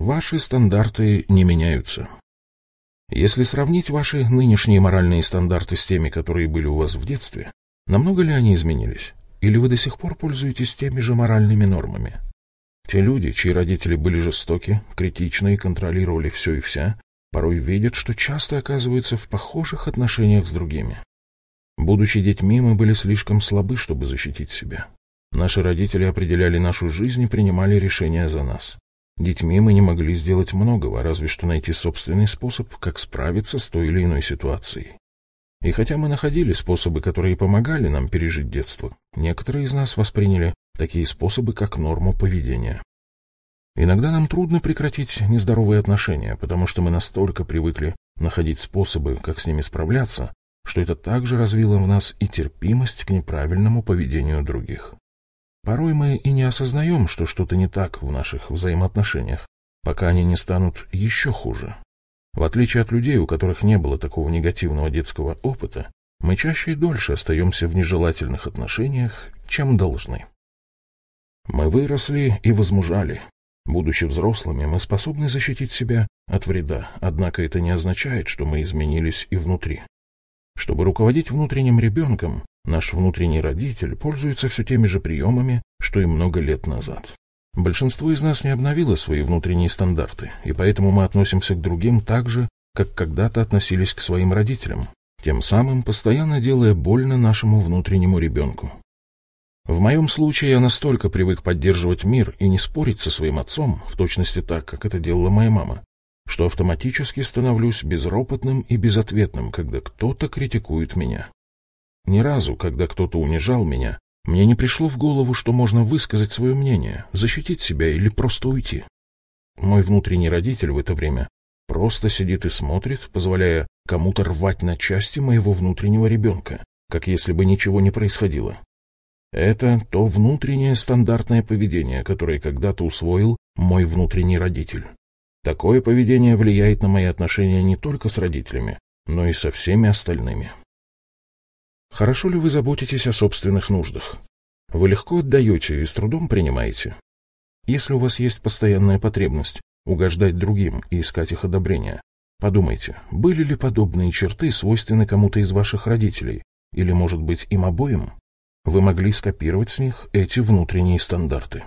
Ваши стандарты не меняются. Если сравнить ваши нынешние моральные стандарты с теми, которые были у вас в детстве, намного ли они изменились? Или вы до сих пор пользуетесь теми же моральными нормами? Те люди, чьи родители были жестоки, критичны и контролировали все и вся, порой видят, что часто оказываются в похожих отношениях с другими. Будучи детьми, мы были слишком слабы, чтобы защитить себя. Наши родители определяли нашу жизнь и принимали решения за нас. Детьми мы не могли сделать многого, разве что найти собственный способ, как справиться с той или иной ситуацией. И хотя мы находили способы, которые помогали нам пережить детство, некоторые из нас восприняли такие способы, как норму поведения. Иногда нам трудно прекратить нездоровые отношения, потому что мы настолько привыкли находить способы, как с ними справляться, что это также развило в нас и терпимость к неправильному поведению других. Порой мы и не осознаем, что что-то не так в наших взаимоотношениях, пока они не станут еще хуже. В отличие от людей, у которых не было такого негативного детского опыта, мы чаще и дольше остаемся в нежелательных отношениях, чем должны. Мы выросли и возмужали. Будучи взрослыми, мы способны защитить себя от вреда, однако это не означает, что мы изменились и внутри. Чтобы руководить внутренним ребенком, наш внутренний родитель пользуется все теми же приемами, что и много лет назад. Большинство из нас не обновило свои внутренние стандарты, и поэтому мы относимся к другим так же, как когда-то относились к своим родителям, тем самым постоянно делая больно нашему внутреннему ребенку. В моем случае я настолько привык поддерживать мир и не спорить со своим отцом, в точности так, как это делала моя мама, что автоматически становлюсь безропотным и безответным, когда кто-то критикует меня. Ни разу, когда кто-то унижал меня, мне не пришло в голову, что можно высказать свое мнение, защитить себя или просто уйти. Мой внутренний родитель в это время просто сидит и смотрит, позволяя кому-то рвать на части моего внутреннего ребенка, как если бы ничего не происходило. Это то внутреннее стандартное поведение, которое когда-то усвоил мой внутренний родитель. Такое поведение влияет на мои отношения не только с родителями, но и со всеми остальными. Хорошо ли вы заботитесь о собственных нуждах? Вы легко отдаете и с трудом принимаете? Если у вас есть постоянная потребность угождать другим и искать их одобрения, подумайте, были ли подобные черты свойственны кому-то из ваших родителей, или, может быть, им обоим? Вы могли скопировать с них эти внутренние стандарты.